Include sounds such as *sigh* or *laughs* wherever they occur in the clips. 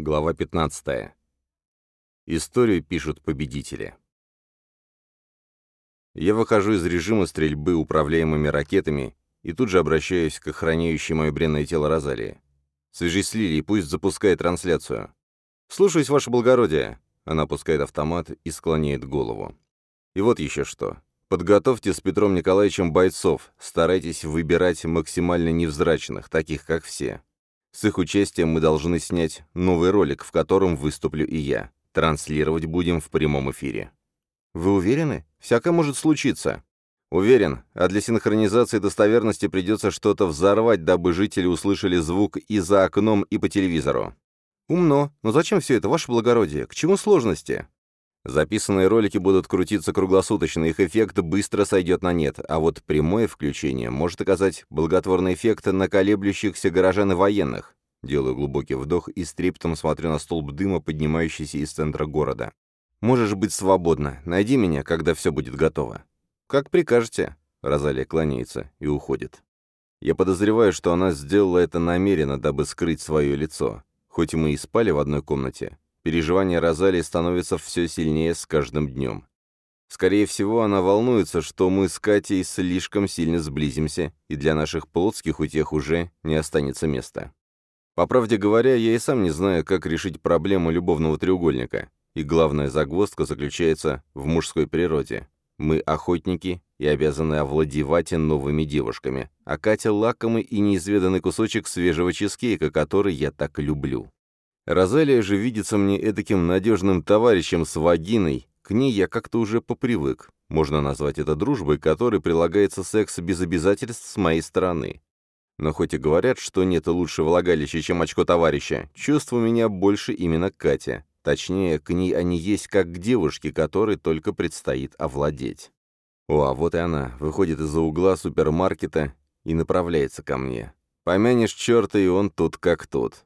Глава 15. Историю пишут победители. Я выхожу из режима стрельбы управляемыми ракетами и тут же обращаюсь к охраняющей мое бренное тело Розалии. «Свяжись с Лилией, пусть запускает трансляцию». «Слушаюсь, ваше благородие». Она опускает автомат и склоняет голову. «И вот еще что. Подготовьте с Петром Николаевичем бойцов, старайтесь выбирать максимально невзрачных, таких как все. С их участием мы должны снять новый ролик, в котором выступлю и я. Транслировать будем в прямом эфире. Вы уверены? Всякое может случиться. Уверен, а для синхронизации достоверности придется что-то взорвать, дабы жители услышали звук и за окном, и по телевизору. Умно, но зачем все это, ваше благородие? К чему сложности? Записанные ролики будут крутиться круглосуточно, их эффект быстро сойдет на нет, а вот прямое включение может оказать благотворный эффект на колеблющихся горожан и военных. Делаю глубокий вдох и стриптом смотрю на столб дыма, поднимающийся из центра города. «Можешь быть свободна. Найди меня, когда все будет готово». «Как прикажете». Розалия кланяется и уходит. Я подозреваю, что она сделала это намеренно, дабы скрыть свое лицо. Хоть мы и спали в одной комнате, Переживания Розалии становятся все сильнее с каждым днем. Скорее всего, она волнуется, что мы с Катей слишком сильно сблизимся, и для наших плотских утех уже не останется места. По правде говоря, я и сам не знаю, как решить проблему любовного треугольника. И главная загвоздка заключается в мужской природе. Мы охотники и обязаны овладевать новыми девушками, а Катя — лакомый и неизведанный кусочек свежего чизкейка, который я так люблю. Розалия же видится мне этаким надежным товарищем с вагиной, к ней я как-то уже попривык. Можно назвать это дружбой, которой прилагается секс без обязательств с моей стороны. Но хоть и говорят, что нет лучше влагалища, чем очко товарища, чувств у меня больше именно к Кате. Точнее, к ней они есть как к девушке, которой только предстоит овладеть. О, а вот и она, выходит из-за угла супермаркета и направляется ко мне. Помянешь черта, и он тут как тут.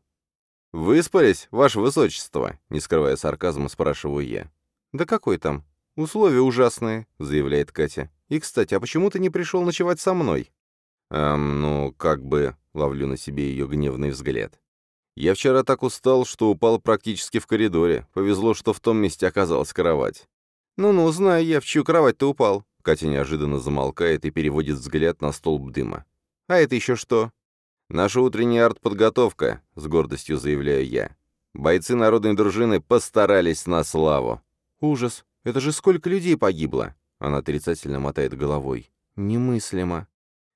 «Выспались, ваше высочество?» — не скрывая сарказма, спрашиваю я. «Да какой там? Условия ужасные», — заявляет Катя. «И, кстати, а почему ты не пришел ночевать со мной?» «Эм, ну, как бы...» — ловлю на себе ее гневный взгляд. «Я вчера так устал, что упал практически в коридоре. Повезло, что в том месте оказалась кровать». «Ну-ну, знаю я, в чью кровать ты упал». Катя неожиданно замолкает и переводит взгляд на столб дыма. «А это еще что?» «Наша утренняя артподготовка», — с гордостью заявляю я. «Бойцы народной дружины постарались на славу». «Ужас! Это же сколько людей погибло!» Она отрицательно мотает головой. «Немыслимо».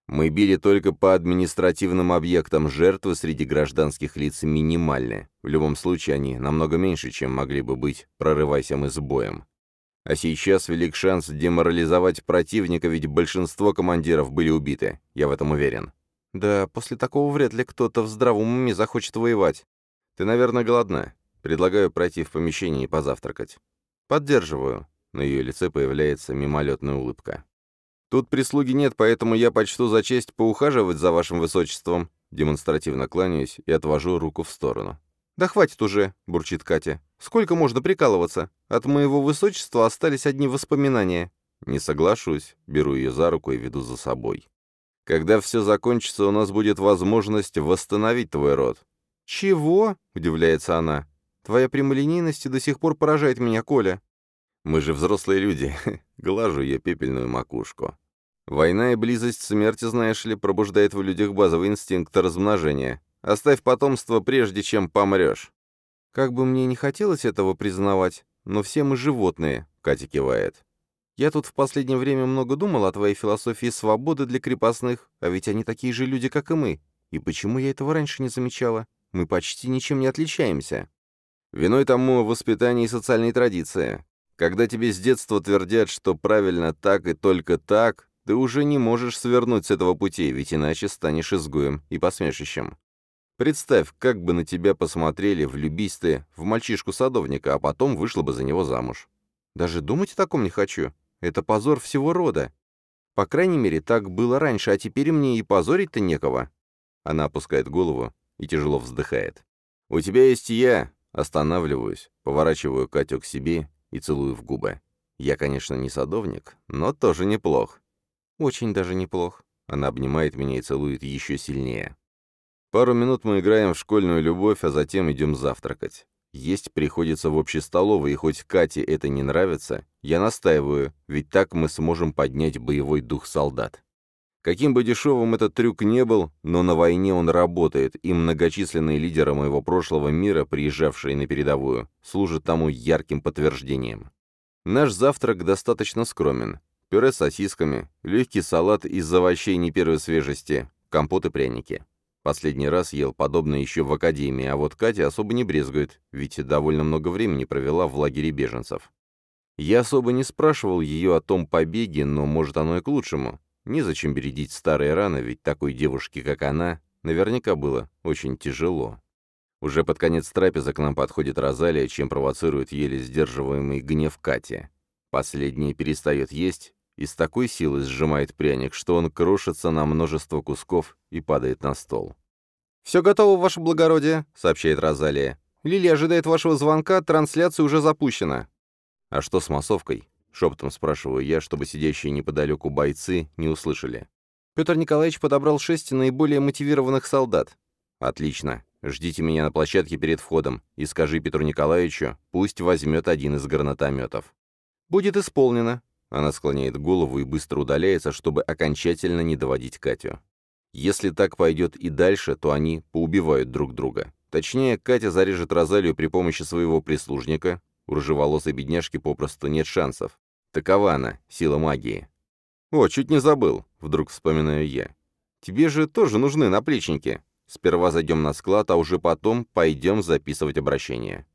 «Мы били только по административным объектам, жертвы среди гражданских лиц минимальны. В любом случае они намного меньше, чем могли бы быть, прорывайся мы с боем. А сейчас велик шанс деморализовать противника, ведь большинство командиров были убиты, я в этом уверен. Да, после такого вряд ли кто-то в здравом уме захочет воевать. Ты, наверное, голодна. Предлагаю пройти в помещение и позавтракать. Поддерживаю. На ее лице появляется мимолетная улыбка. Тут прислуги нет, поэтому я почту за честь поухаживать за вашим высочеством. Демонстративно кланяюсь и отвожу руку в сторону. «Да хватит уже», — бурчит Катя. «Сколько можно прикалываться? От моего высочества остались одни воспоминания». «Не соглашусь», — беру ее за руку и веду за собой. Когда все закончится, у нас будет возможность восстановить твой род». «Чего?» — удивляется она. «Твоя прямолинейность до сих пор поражает меня, Коля». «Мы же взрослые люди», *laughs* — глажу ее пепельную макушку. «Война и близость смерти, знаешь ли, пробуждает в людях базовый инстинкт размножения. Оставь потомство, прежде чем помрешь». «Как бы мне не хотелось этого признавать, но все мы животные», — Катя кивает. Я тут в последнее время много думал о твоей философии свободы для крепостных, а ведь они такие же люди, как и мы. И почему я этого раньше не замечала? Мы почти ничем не отличаемся. Виной тому воспитание и социальные традиции. Когда тебе с детства твердят, что правильно так и только так, ты уже не можешь свернуть с этого пути, ведь иначе станешь изгоем и посмешищем. Представь, как бы на тебя посмотрели, влюбись ты в мальчишку-садовника, а потом вышла бы за него замуж. Даже думать о таком не хочу. Это позор всего рода. По крайней мере, так было раньше, а теперь мне и позорить-то некого». Она опускает голову и тяжело вздыхает. «У тебя есть я». Останавливаюсь, поворачиваю Катю к себе и целую в губы. Я, конечно, не садовник, но тоже неплох. Очень даже неплох. Она обнимает меня и целует еще сильнее. Пару минут мы играем в школьную любовь, а затем идем завтракать. Есть приходится в общей столовой, и хоть Кате это не нравится, я настаиваю, ведь так мы сможем поднять боевой дух солдат. Каким бы дешевым этот трюк не был, но на войне он работает, и многочисленные лидеры моего прошлого мира, приезжавшие на передовую, служат тому ярким подтверждением. Наш завтрак достаточно скромен. Пюре с сосисками, легкий салат из овощей не первой свежести, компот и пряники. Последний раз ел подобное еще в академии, а вот Катя особо не брезгует, ведь довольно много времени провела в лагере беженцев. Я особо не спрашивал ее о том побеге, но, может, оно и к лучшему. Незачем бередить старые раны, ведь такой девушке, как она, наверняка было очень тяжело. Уже под конец трапезы к нам подходит Розалия, чем провоцирует еле сдерживаемый гнев Кати. Последняя перестает есть и с такой силой сжимает пряник, что он крошится на множество кусков и падает на стол. «Все готово, ваше благородие», — сообщает Розалия. «Лилия ожидает вашего звонка, трансляция уже запущена». «А что с массовкой?» — шепотом спрашиваю я, чтобы сидящие неподалеку бойцы не услышали. Петр Николаевич подобрал шесть наиболее мотивированных солдат. «Отлично. Ждите меня на площадке перед входом и скажи Петру Николаевичу, пусть возьмет один из гранатометов». «Будет исполнено», она склоняет голову и быстро удаляется, чтобы окончательно не доводить Катю. Если так пойдет и дальше, то они поубивают друг друга. Точнее, Катя зарежет Розалию при помощи своего прислужника. У рыжеволосой бедняжки попросту нет шансов. Такова она, сила магии. «О, чуть не забыл», — вдруг вспоминаю я. «Тебе же тоже нужны наплечники. Сперва зайдем на склад, а уже потом пойдем записывать обращение».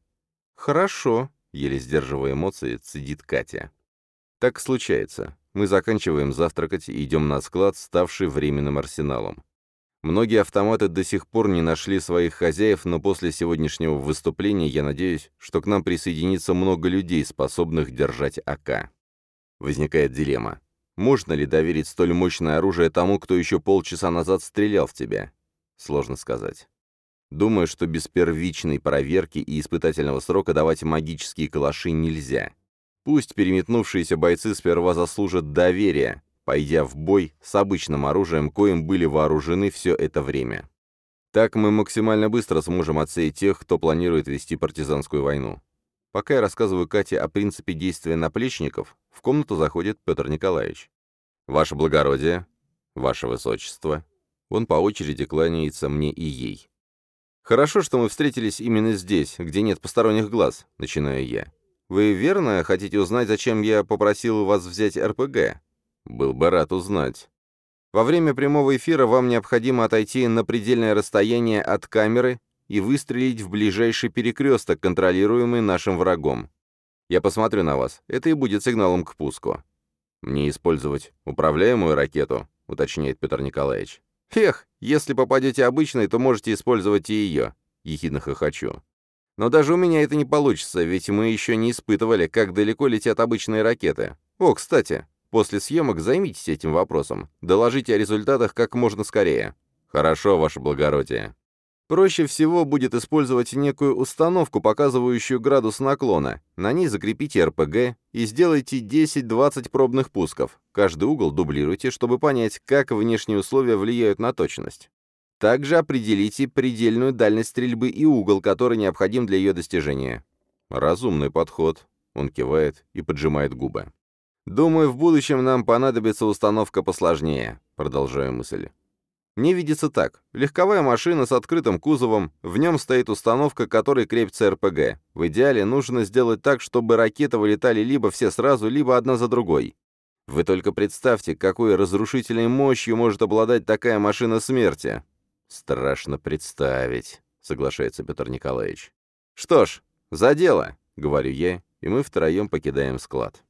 «Хорошо», — еле сдерживая эмоции, цедит Катя. Так случается. Мы заканчиваем завтракать и идем на склад, ставший временным арсеналом. Многие автоматы до сих пор не нашли своих хозяев, но после сегодняшнего выступления я надеюсь, что к нам присоединится много людей, способных держать АК. Возникает дилемма. Можно ли доверить столь мощное оружие тому, кто еще полчаса назад стрелял в тебя? Сложно сказать. Думаю, что без первичной проверки и испытательного срока давать магические калаши нельзя. Пусть переметнувшиеся бойцы сперва заслужат доверия, пойдя в бой с обычным оружием, коим были вооружены все это время. Так мы максимально быстро сможем отсеять тех, кто планирует вести партизанскую войну. Пока я рассказываю Кате о принципе действия наплечников, в комнату заходит Петр Николаевич. «Ваше благородие, ваше высочество». Он по очереди кланяется мне и ей. «Хорошо, что мы встретились именно здесь, где нет посторонних глаз», — начинаю я. Вы верно хотите узнать, зачем я попросил вас взять РПГ? Был бы рад узнать. Во время прямого эфира вам необходимо отойти на предельное расстояние от камеры и выстрелить в ближайший перекресток, контролируемый нашим врагом. Я посмотрю на вас. Это и будет сигналом к пуску. Мне использовать управляемую ракету, уточняет Петр Николаевич. Эх, если попадете обычной, то можете использовать и ее. Ехидно хохочу. Но даже у меня это не получится, ведь мы еще не испытывали, как далеко летят обычные ракеты. О, кстати, после съемок займитесь этим вопросом. Доложите о результатах как можно скорее. Хорошо, ваше благородие. Проще всего будет использовать некую установку, показывающую градус наклона. На ней закрепите РПГ и сделайте 10-20 пробных пусков. Каждый угол дублируйте, чтобы понять, как внешние условия влияют на точность. Также определите предельную дальность стрельбы и угол, который необходим для ее достижения. Разумный подход. Он кивает и поджимает губы. Думаю, в будущем нам понадобится установка посложнее. Продолжаю мысль. Мне видится так. Легковая машина с открытым кузовом, в нем стоит установка, которой крепится РПГ. В идеале нужно сделать так, чтобы ракеты вылетали либо все сразу, либо одна за другой. Вы только представьте, какой разрушительной мощью может обладать такая машина смерти. «Страшно представить», — соглашается Петр Николаевич. «Что ж, за дело», — говорю я, и мы втроем покидаем склад.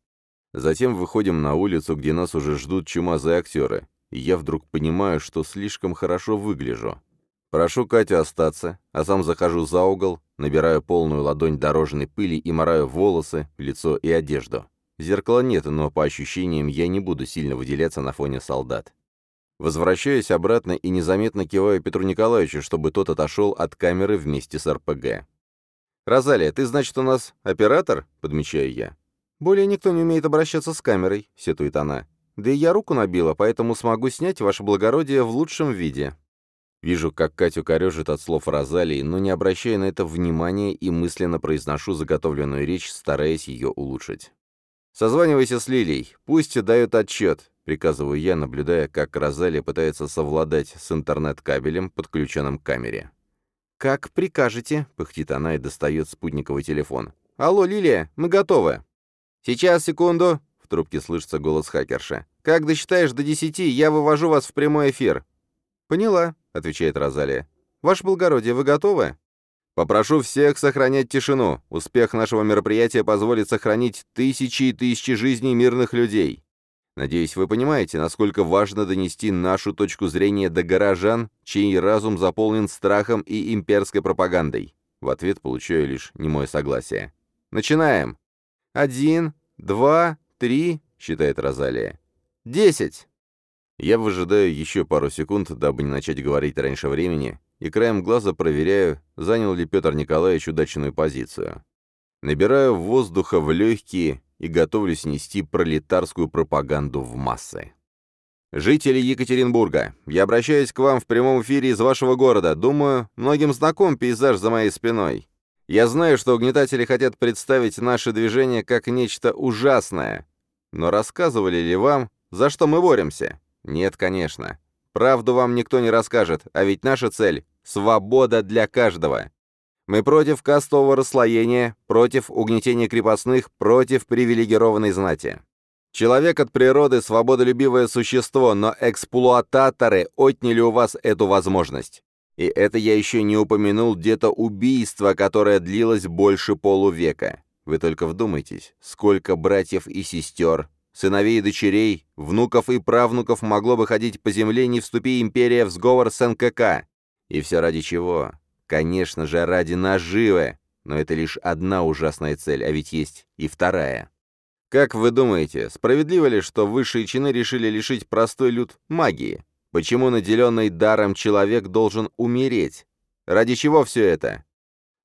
Затем выходим на улицу, где нас уже ждут чумазые актеры, я вдруг понимаю, что слишком хорошо выгляжу. Прошу Катю остаться, а сам захожу за угол, набираю полную ладонь дорожной пыли и мораю волосы, лицо и одежду. Зеркала нет, но по ощущениям я не буду сильно выделяться на фоне солдат. Возвращаюсь обратно и незаметно киваю Петру Николаевичу, чтобы тот отошел от камеры вместе с РПГ. «Розалия, ты, значит, у нас оператор?» — подмечаю я. «Более никто не умеет обращаться с камерой», — сетует она. «Да и я руку набила, поэтому смогу снять ваше благородие в лучшем виде». Вижу, как Катю корежит от слов Розалии, но не обращая на это внимания и мысленно произношу заготовленную речь, стараясь ее улучшить. «Созванивайся с Лилией, пусть дает отчет», — приказываю я, наблюдая, как Розалия пытается совладать с интернет-кабелем, подключенным к камере. «Как прикажете», — пыхтит она и достает спутниковый телефон. «Алло, Лилия, мы готовы». «Сейчас, секунду», — в трубке слышится голос хакерша. «Как досчитаешь до десяти, я вывожу вас в прямой эфир». «Поняла», — отвечает Розалия. «Ваше благородие, вы готовы?» «Попрошу всех сохранять тишину. Успех нашего мероприятия позволит сохранить тысячи и тысячи жизней мирных людей. Надеюсь, вы понимаете, насколько важно донести нашу точку зрения до горожан, чей разум заполнен страхом и имперской пропагандой». В ответ получаю лишь немое согласие. «Начинаем!» «Один, два, три», — считает Розалия. «Десять!» Я выжидаю еще пару секунд, дабы не начать говорить раньше времени, и краем глаза проверяю, занял ли Петр Николаевич удачную позицию. Набираю воздуха в легкие и готовлюсь нести пролетарскую пропаганду в массы. «Жители Екатеринбурга, я обращаюсь к вам в прямом эфире из вашего города. Думаю, многим знаком пейзаж за моей спиной. Я знаю, что угнетатели хотят представить наше движение как нечто ужасное. Но рассказывали ли вам, за что мы боремся? Нет, конечно. Правду вам никто не расскажет, а ведь наша цель — свобода для каждого. Мы против кастового расслоения, против угнетения крепостных, против привилегированной знати. Человек от природы — свободолюбивое существо, но эксплуататоры отняли у вас эту возможность. И это я еще не упомянул где-то убийство, которое длилось больше полувека. Вы только вдумайтесь, сколько братьев и сестер, Сыновей и дочерей, внуков и правнуков могло бы ходить по земле, не вступи империя в сговор с НКК. И все ради чего? Конечно же, ради наживы. Но это лишь одна ужасная цель, а ведь есть и вторая. Как вы думаете, справедливо ли, что высшие чины решили лишить простой люд магии? Почему наделенный даром человек должен умереть? Ради чего все это?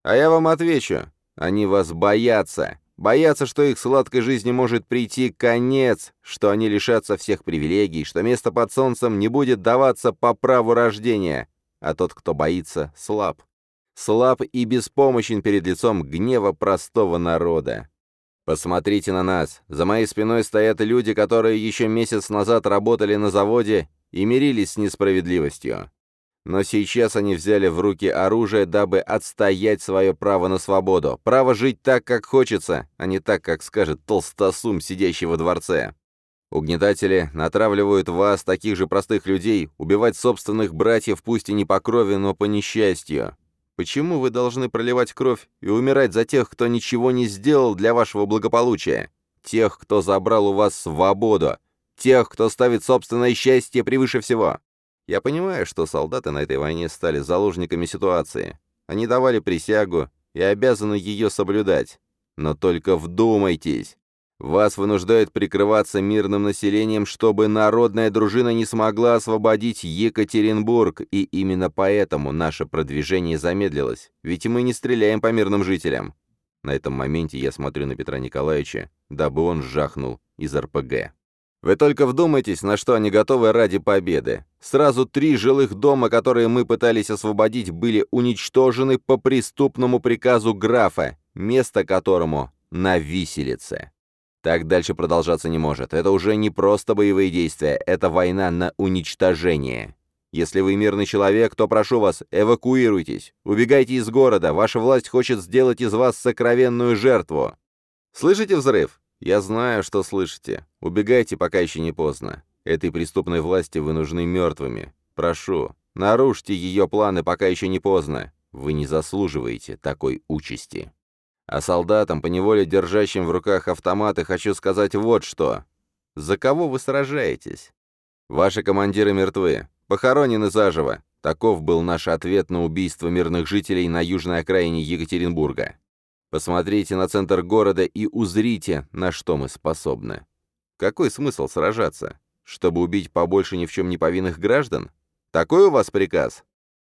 А я вам отвечу. Они вас боятся. Боятся, что их сладкой жизни может прийти конец, что они лишатся всех привилегий, что место под солнцем не будет даваться по праву рождения, а тот, кто боится, слаб. Слаб и беспомощен перед лицом гнева простого народа. Посмотрите на нас. За моей спиной стоят люди, которые еще месяц назад работали на заводе и мирились с несправедливостью. Но сейчас они взяли в руки оружие, дабы отстоять свое право на свободу, право жить так, как хочется, а не так, как скажет толстосум, сидящий во дворце. Угнетатели натравливают вас, таких же простых людей, убивать собственных братьев, пусть и не по крови, но по несчастью. Почему вы должны проливать кровь и умирать за тех, кто ничего не сделал для вашего благополучия? Тех, кто забрал у вас свободу? Тех, кто ставит собственное счастье превыше всего? Я понимаю, что солдаты на этой войне стали заложниками ситуации. Они давали присягу и обязаны ее соблюдать. Но только вдумайтесь. Вас вынуждают прикрываться мирным населением, чтобы народная дружина не смогла освободить Екатеринбург, и именно поэтому наше продвижение замедлилось, ведь мы не стреляем по мирным жителям. На этом моменте я смотрю на Петра Николаевича, дабы он жахнул из РПГ. Вы только вдумайтесь, на что они готовы ради победы. Сразу три жилых дома, которые мы пытались освободить, были уничтожены по преступному приказу графа, место которому на виселице. Так дальше продолжаться не может. Это уже не просто боевые действия, это война на уничтожение. Если вы мирный человек, то прошу вас, эвакуируйтесь. Убегайте из города, ваша власть хочет сделать из вас сокровенную жертву. Слышите взрыв? Я знаю, что слышите. Убегайте, пока еще не поздно. Этой преступной власти вы нужны мертвыми. Прошу, нарушьте ее планы, пока еще не поздно. Вы не заслуживаете такой участи. А солдатам, поневоле держащим в руках автоматы, хочу сказать вот что. За кого вы сражаетесь? Ваши командиры мертвы, похоронены заживо. Таков был наш ответ на убийство мирных жителей на южной окраине Екатеринбурга. Посмотрите на центр города и узрите, на что мы способны. Какой смысл сражаться? Чтобы убить побольше ни в чем не повинных граждан? Такой у вас приказ?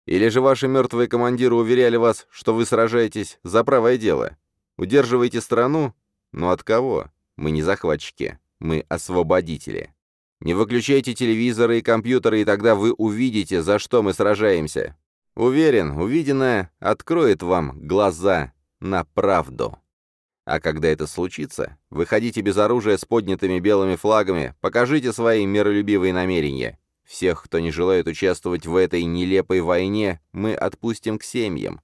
Или же ваши мертвые командиры уверяли вас, что вы сражаетесь за правое дело? Удерживаете страну? Но от кого? Мы не захватчики, мы освободители. Не выключайте телевизоры и компьютеры, и тогда вы увидите, за что мы сражаемся. Уверен, увиденное откроет вам глаза на правду. А когда это случится, выходите без оружия с поднятыми белыми флагами, покажите свои миролюбивые намерения. Всех, кто не желает участвовать в этой нелепой войне, мы отпустим к семьям.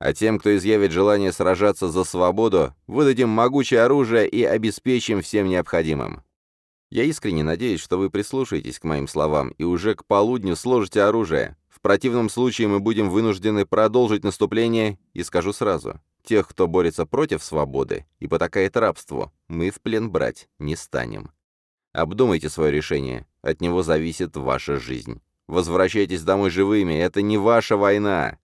А тем, кто изъявит желание сражаться за свободу, выдадим могучее оружие и обеспечим всем необходимым. Я искренне надеюсь, что вы прислушаетесь к моим словам и уже к полудню сложите оружие. В противном случае мы будем вынуждены продолжить наступление, и скажу сразу, тех, кто борется против свободы и потакает рабству, мы в плен брать не станем. Обдумайте свое решение, от него зависит ваша жизнь. Возвращайтесь домой живыми, это не ваша война!»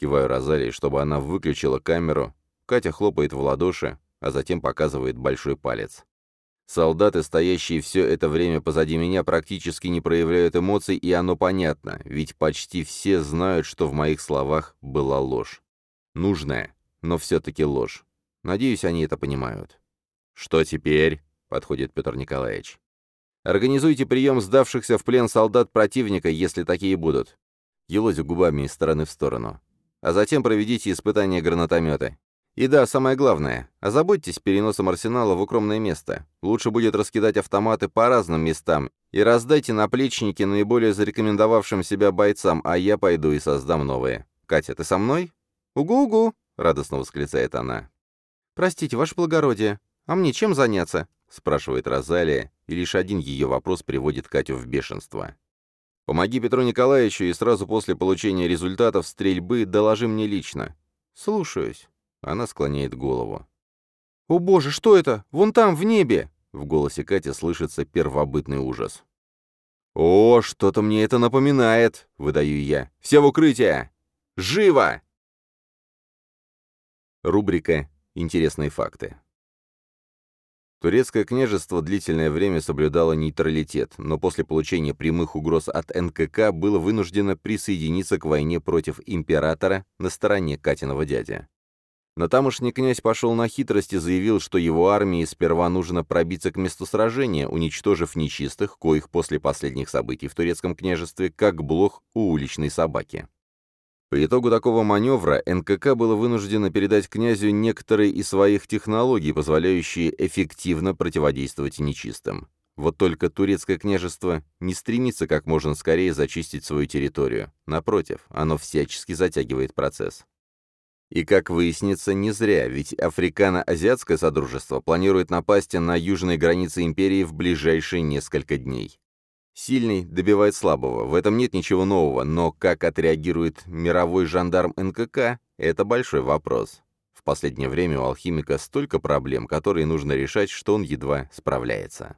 Киваю Розалии, чтобы она выключила камеру. Катя хлопает в ладоши, а затем показывает большой палец. Солдаты, стоящие все это время позади меня, практически не проявляют эмоций, и оно понятно, ведь почти все знают, что в моих словах была ложь. Нужная, но все-таки ложь. Надеюсь, они это понимают. «Что теперь?» — подходит Петр Николаевич. «Организуйте прием сдавшихся в плен солдат противника, если такие будут». Елозю губами из стороны в сторону. А затем проведите испытание гранатомета. И да, самое главное, озаботьтесь переносом арсенала в укромное место. Лучше будет раскидать автоматы по разным местам и раздайте наплечники наиболее зарекомендовавшим себя бойцам, а я пойду и создам новые. Катя, ты со мной? Угу-угу, радостно восклицает она. Простите, ваше благородие, а мне чем заняться? спрашивает Розалия, и лишь один ее вопрос приводит Катю в бешенство. Помоги Петру Николаевичу и сразу после получения результатов стрельбы доложи мне лично. Слушаюсь. Она склоняет голову. «О боже, что это? Вон там, в небе!» В голосе Кати слышится первобытный ужас. «О, что-то мне это напоминает!» — выдаю я. «Все в укрытие! Живо!» Рубрика «Интересные факты». Турецкое княжество длительное время соблюдало нейтралитет, но после получения прямых угроз от НКК было вынуждено присоединиться к войне против императора на стороне Катиного дяди. Но тамошний князь пошел на хитрость и заявил, что его армии сперва нужно пробиться к месту сражения, уничтожив нечистых, коих после последних событий в турецком княжестве, как блох у уличной собаки. По итогу такого маневра НКК было вынуждено передать князю некоторые из своих технологий, позволяющие эффективно противодействовать нечистым. Вот только турецкое княжество не стремится как можно скорее зачистить свою территорию. Напротив, оно всячески затягивает процесс. И, как выяснится, не зря, ведь Африкано-Азиатское Содружество планирует напасть на южные границы империи в ближайшие несколько дней. Сильный добивает слабого, в этом нет ничего нового, но как отреагирует мировой жандарм НКК – это большой вопрос. В последнее время у алхимика столько проблем, которые нужно решать, что он едва справляется.